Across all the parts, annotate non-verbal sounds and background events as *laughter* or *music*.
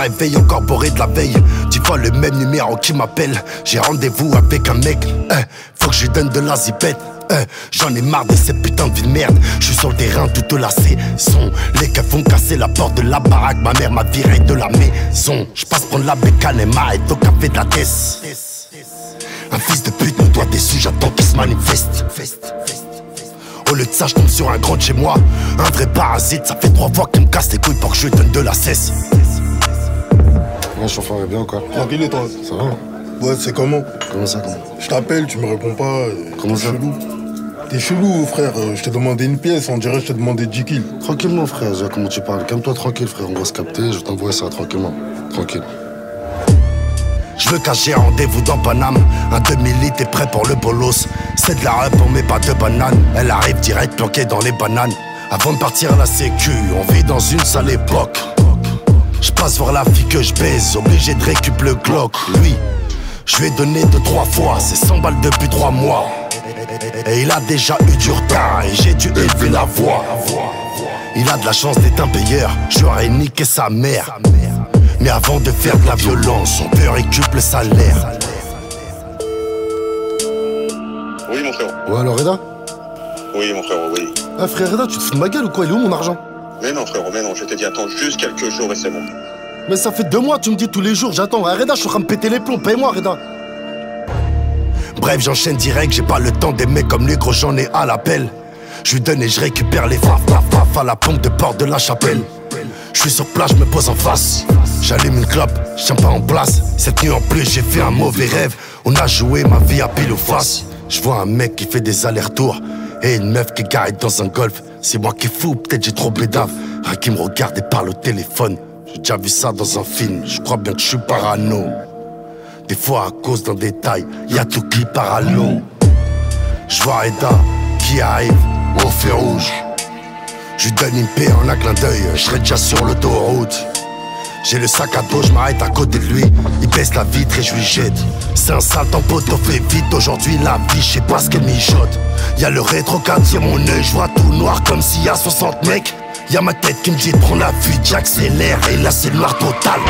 Je me réveille encore bourré de la veille. Tu vois le même numéro qui m'appelle. J'ai rendez-vous avec un mec. Eh, faut que je lui donne de la zipette. Eh, J'en ai marre de ces putains de vie de merde. Je suis sur le terrain toute la saison. Les keufs vont casser la porte de la baraque. Ma mère m'a viré de la maison. Je passe prendre la bécane et m'arrête au café de la tête. Un fils de pute me doit des sujets, j'attends qu'il se manifeste. Au lieu de ça, je tombe sur un grand de chez moi. Un vrai parasite, ça fait trois fois qu'il me casse les couilles pour que je donne de la cesse. Je bien encore. Tranquille et toi Ça va Ouais, c'est comment Comment ça, comment Je t'appelle, tu me réponds pas. euh, Comment ça chelou. T'es chelou, frère. euh, Je t'ai demandé une pièce, on dirait que je t'ai demandé 10 kills. Tranquillement, frère. Je vois comment tu parles. Calme-toi tranquille, frère. On va se capter. Je vais t'envoyer ça tranquillement. Tranquille. Je veux cacher rendez-vous dans Paname. Un demi-litre est prêt pour le bolos. C'est de la rep, on met pas de banane. Elle arrive direct planquée dans les bananes. Avant de partir à la sécu, on vit dans une sale époque. Je passe voir la fille que je baise, obligé de récup le Glock. Lui, je lui ai donné deux, trois fois, c'est 100 balles depuis trois mois. Et il a déjà eu du retard et j'ai dû élever la voix. Il a de la chance d'être un payeur, j'aurais niqué sa mère. Mais avant de faire de la violence, on peut récup le salaire. Oui, mon frère. Ouais, alors, Reda? Oui, mon frère, oui. Ah, frère Reda, tu te fous de ma gueule ou quoi? Il est où mon argent? Mais non, frère, mais non, je t'ai dit attends juste quelques jours et c'est bon. Mais ça fait deux mois, tu me dis tous les jours, j'attends. Ah, Reda, je suis en train de péter les plombs. Paye-moi, Reda. Bref, j'enchaîne direct, j'ai pas le temps mecs comme lui, gros, j'en ai à l'appel. Je lui donne et je récupère les faf, faf, faf à la pompe de porte de la chapelle. Je suis sur place, je me pose en face. J'allume une clope, je pas en place. Cette nuit en plus, j'ai fait un mauvais rêve. On a joué ma vie à pile ou face. Je vois un mec qui fait des allers-retours et une meuf qui garde dans un golf. C'est moi qui fous, peut-être j'ai trop bédave. Un qui me regarde et parle au téléphone. J'ai déjà vu ça dans un film, je crois bien que je suis parano. Des fois, à cause d'un détail, y a tout qui part à. Je vois Eda qui arrive au feu rouge. Je lui donne une paix en un clin d'œil, je serai déjà sur l'autoroute. J'ai le sac à dos, je m'arrête à côté de lui. Il baisse la vitre et je lui jette. C'est un sale temps poteau, fait vite aujourd'hui la vie, je sais pas ce qu'elle mijote. Y'a le rétro qui attire mon œil, je vois tout noir comme s'il y a 60 mecs. Y'a ma tête qui me dit de la fuite, j'accélère et là c'est noir total.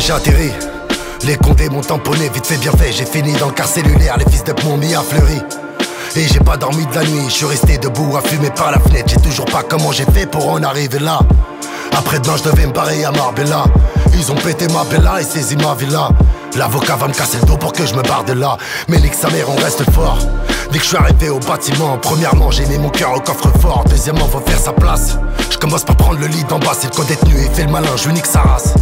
J'ai atterri Les condés m'ont tamponné, vite fait, bien fait. J'ai fini dans le quart cellulaire, les fils de m'ont mis à fleuri. Et j'ai pas dormi de la nuit, je suis resté debout à fumer par la fenêtre. J'ai toujours pas comment j'ai fait pour en arriver là. Après demain, je devais me barrer à Marbella. Ils ont pété ma bella et saisi ma villa. L'avocat va me casser le dos pour que je me barre de là. Mais nique sa mère, on reste fort. Dès que je suis arrivé au bâtiment, premièrement, j'ai mis mon cœur au coffre-fort. Deuxièmement, faut faire sa place. Je commence par prendre le lit d'en bas, c'est le co-détenu. Il fait le malin, je nique sa race.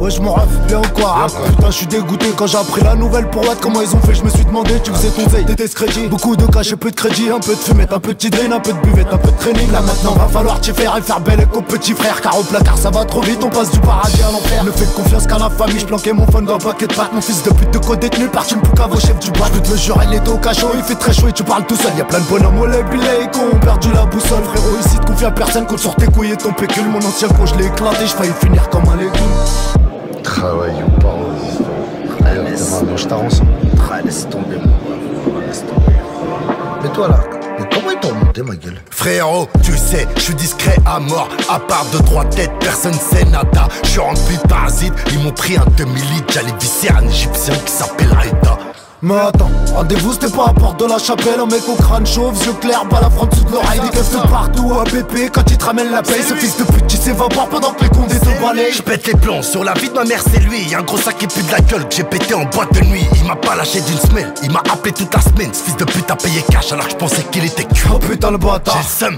Ouais, je m'en bien ou quoi Putain, je suis dégoûté quand j'ai appris la nouvelle pour what Comment ils ont fait, je me suis demandé, tu faisais ton veille, t'étais crédit Beaucoup de cash et peu de crédit, un peu de fumette, un peu de tidrine, un peu de buvette, un peu de training. Là maintenant, va falloir t'y faire et faire belle écho petit frère. Car au placard, ça va trop vite, on passe du paradis à l'enfer. Ne fais confiance qu'à la famille, je planquais mon phone dans un paquet de pâtes Mon fils de pute de co-détenu, parti une poucave au chef du bois. Je te le jure, elle est au cachot, il fait très chaud et tu parles tout seul. Y'a plein de bonhommes au lait, qui ont perdu la boussole. Frérot, ici te confie à personne, compte sur tes couilles et ton pécule. Mon ancien con, je l'ai éclaté, je finir comme un légume Travail ou pas D'ailleurs, demain, je t'avance. Laisse tomber, mon laisse tomber. Mais toi là, mais comment ils t'ont monté ma gueule? Frérot, tu sais, je suis discret à mort. À part de trois têtes, personne sait nada. Je suis rempli de parasites, ils m'ont pris un demi-litre. J'allais visser un égyptien qui s'appelle. Mais attends, rendez-vous c'était pas à porte de la chapelle Un mec au crâne chauve, yeux clairs, bas la fronte sous l'oreille Des de partout à BP quand il te ramène la paye Ce fils de pute qui s'évapore pendant que les condés te balayent Je pète les plombs sur la vie de ma mère, c'est lui. Un gros sac qui pue de la gueule que j'ai pété en boîte de nuit. Il m'a pas lâché d'une semelle, il m'a appelé toute la semaine. Ce fils de pute a payé cash alors que je pensais qu'il était cuit. Oh putain le J'ai bâtard le seum.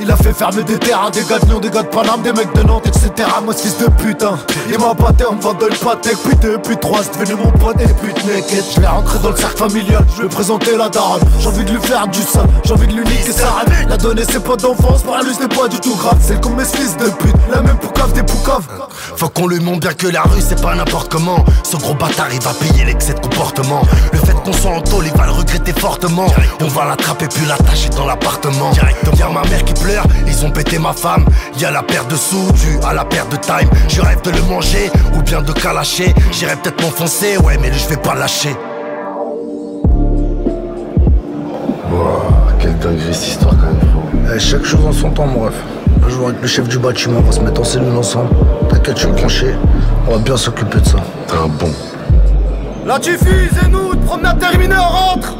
Il a fait fermer des terrains, des gars de Lyon, des gars de Paname, des mecs de Nantes, etc. Moi, fils de putain, il m'a batté en me vendant le pâté. Putain, pute 3, c'est devenu mon pote et pute naked. Je l'ai rentré dans le cercle familial, je lui ai présenté la daronne. J'ai envie de lui faire du sang, j'ai envie de lui niquer sa rêve. La donné ses potes d'enfance, pour lui c'était pas du tout grave. C'est comme mes fils de pute, la même poucave des poucaves. Faut qu'on lui montre bien que la rue c'est pas n'importe comment. Ce gros bâtard il va payer l'excès de comportement. Le fait qu'on soit en tôle, il va le regretter fortement. On va l'attraper puis l'attacher dans l'appartement. Y'a ma mère qui ils ont pété ma femme. Y'a la paire de sous due à la paire de time. Je rêve de le manger ou bien de calacher. J'irai peut-être m'enfoncer, ouais, mais je vais pas lâcher. Quelle dinguerie cette histoire quand même, frérot. Eh, chaque chose en son temps, mon ref. Un jour avec le chef du bâtiment, on va se mettre en cellule ensemble. T'inquiète, je vais trancher. On va bien s'occuper de ça. T'es un bon. La diffuse et nous, promenade terminée, on rentre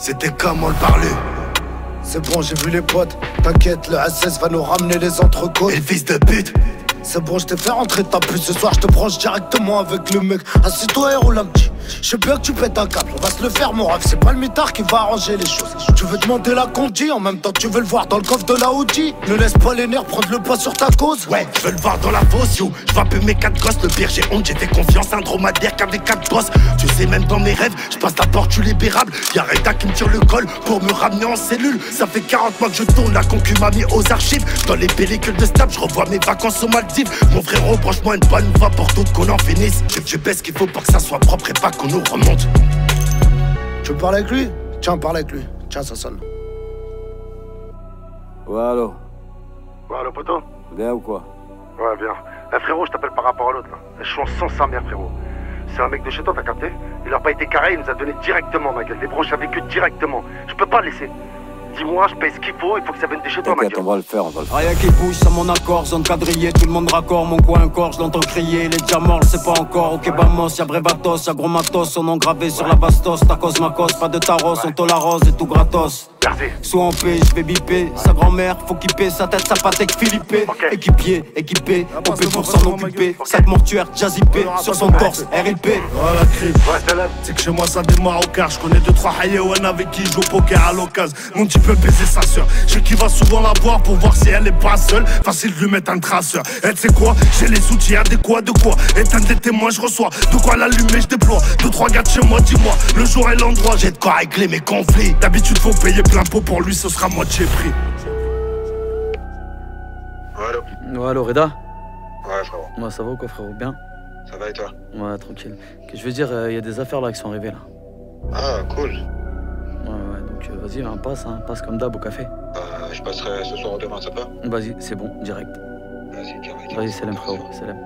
C'était comment le parler C'est bon, j'ai vu les potes. T'inquiète, le SS va nous ramener les entrecôtes. Et le fils de pute C'est bon, je t'ai fait rentrer ta puce. Ce soir, je te branche directement avec le mec. Assis-toi et roule un petit. Je sais bien que tu pètes un câble. On va se le faire, mon rêve. C'est pas le mitard qui va arranger les choses. Tu veux demander la conduite en même temps tu veux le voir dans le coffre de la Audi. Ne laisse pas les nerfs prendre le pas sur ta cause. Ouais, je veux le voir dans la fosse, yo. Je vois plus mes quatre gosses, le pire, j'ai honte, j'étais confiance, un dromadaire qu'avec quatre bosses. Tu sais, même dans mes rêves, je passe la porte, suis libérable. Y'a Reda qui me tire le col pour me ramener en cellule. Ça fait 40 mois que je tourne, la concu m'a mis aux archives. Dans les pellicules de stab, je revois mes vacances aux Maldives. Mon frérot, branche-moi une bonne voix pour tout qu'on en finisse. Je, je baisse qu'il faut pour que ça soit propre et pas qu'on nous remonte. Tu veux parler avec lui? Tiens, parle avec lui. Tiens, ça sonne. Ouais, allô? Ouais, allo poto Bien ou quoi? Ouais, bien. Eh, frérot, je t'appelle par rapport à l'autre là. Je suis en sens sa mère, frérot. C'est un mec de chez toi, t'as capté? Il a pas été carré, il nous a donné directement, ma gueule. Les branches avec eux directement. Je peux pas le laisser. Dis-moi, je paye ce qu'il faut, il faut que ça vienne de chez toi, ma on va le faire, on va le faire. Rien qui bouge, ça mon accord, zone quadrillée, tout le monde raccord, mon coin encore, je l'entends crier, les diamants, c'est pas encore, ok vamos, y'a Brevatos, y'a gros matos, son nom gravé sur la bastos, tacos macos, pas de taros, on te la rose et tout gratos. Merci. Soit en paix, je vais biper, sa grand-mère, faut qu'il paie, sa tête, sa patek Philippe, Ok. équipier, équipé, on peut pour s'en occuper, sac mortuaire, jazzipé, sur son torse, RIP. Voilà. Ouais, Salam. C'est que chez moi ça démarre au car. Je connais deux trois hayawan avec qui je joue au poker à l'occasion. Mon petit peut baiser sa sœur. Je sais qu'il va souvent la voir pour voir si elle est pas seule. Facile de lui mettre un traceur. Et tu sais quoi? J'ai les outils adéquats de quoi? Éteindre des témoins, je reçois. De quoi l'allumer, je déploie. Deux trois gars de chez moi, dis-moi. Le jour et l'endroit, j'ai J'ai de quoi régler mes conflits. D'habitude, faut payer plein pot pour lui, ce sera moitié prix. Ouais, allô Ouais, allô, Reda Ouais, frérot. Ouais, ça va ou quoi, frérot Bien Ça va et toi Ouais, tranquille. Que je veux dire, il y a des affaires là qui sont arrivées là. Ah, cool. Ouais, ouais, donc euh, vas-y, hein, passe, hein, passe comme d'hab au café. Bah, je passerai ce soir ou demain, ça va Vas-y, c'est bon, direct. Vas-y, carré. Vas-y, salam frérot, salam.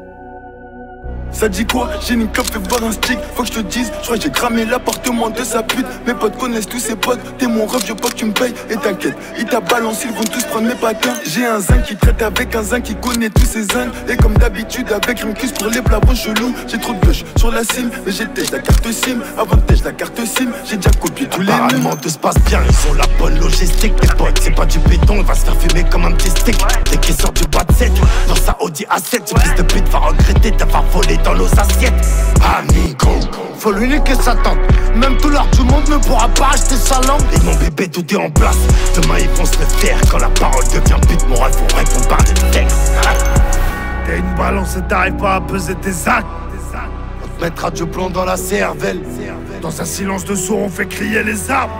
Ça dit quoi J'ai une clope, fais voir un stick. Faut que je te dise, je crois que j'ai cramé l'appartement de sa pute. Mes potes connaissent tous ses potes. T'es mon rêve, je veux pas que tu me payes. Et t'inquiète, ils t'a balancé, ils vont tous prendre mes patins. J'ai un zinc qui traite avec un zinc qui connaît tous ses zincs. Et comme d'habitude, avec une cuisse pour les blavons chelous. J'ai trop de bush sur la cime, mais j'ai la carte SIM. Avant de la carte SIM, j'ai déjà copié tous les Apparemment tout se passe bien, ils ont la bonne logistique Tes potes, c'est pas du béton, il va se faire fumer comme un petit stick Dès qu'il sort du boîte 7, dans sa Audi A7 Ce fils de pute va regretter d'avoir volé dans nos assiettes Faut lui niquer sa tante. Même tout l'art du monde ne pourra pas acheter sa langue. et mon bébé tout est en place Demain ils vont se le faire, quand la parole devient pute Morale, faut répondre par des textes *laughs* T'as une balance et t'arrives pas à peser tes actes. On te mettra du plomb dans la cervelle Dans un silence de sourd, on fait crier les arbres.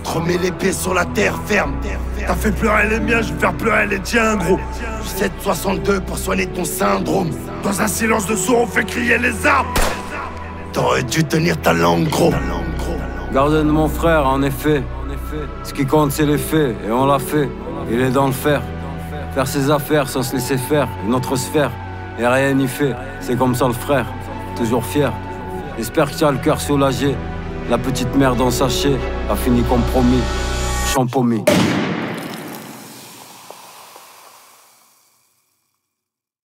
On te remet les pieds sur la terre ferme T'as fait pleurer les miens, je vais faire pleurer les tiens, gros. 762 pour soigner ton syndrome Dans un silence de sourd, on fait crier les arbres. T'aurais dû tenir ta langue gros Garde de mon frère, en effet. Ce qui compte, c'est les faits, et on l'a fait. Il est dans le fer. Faire ses affaires sans se laisser faire, une autre sphère. Et rien n'y fait, c'est comme ça le frère. Toujours fier. J'espère que tu le cœur soulagé. La petite merde en sachet a fini comme promis. Champomis.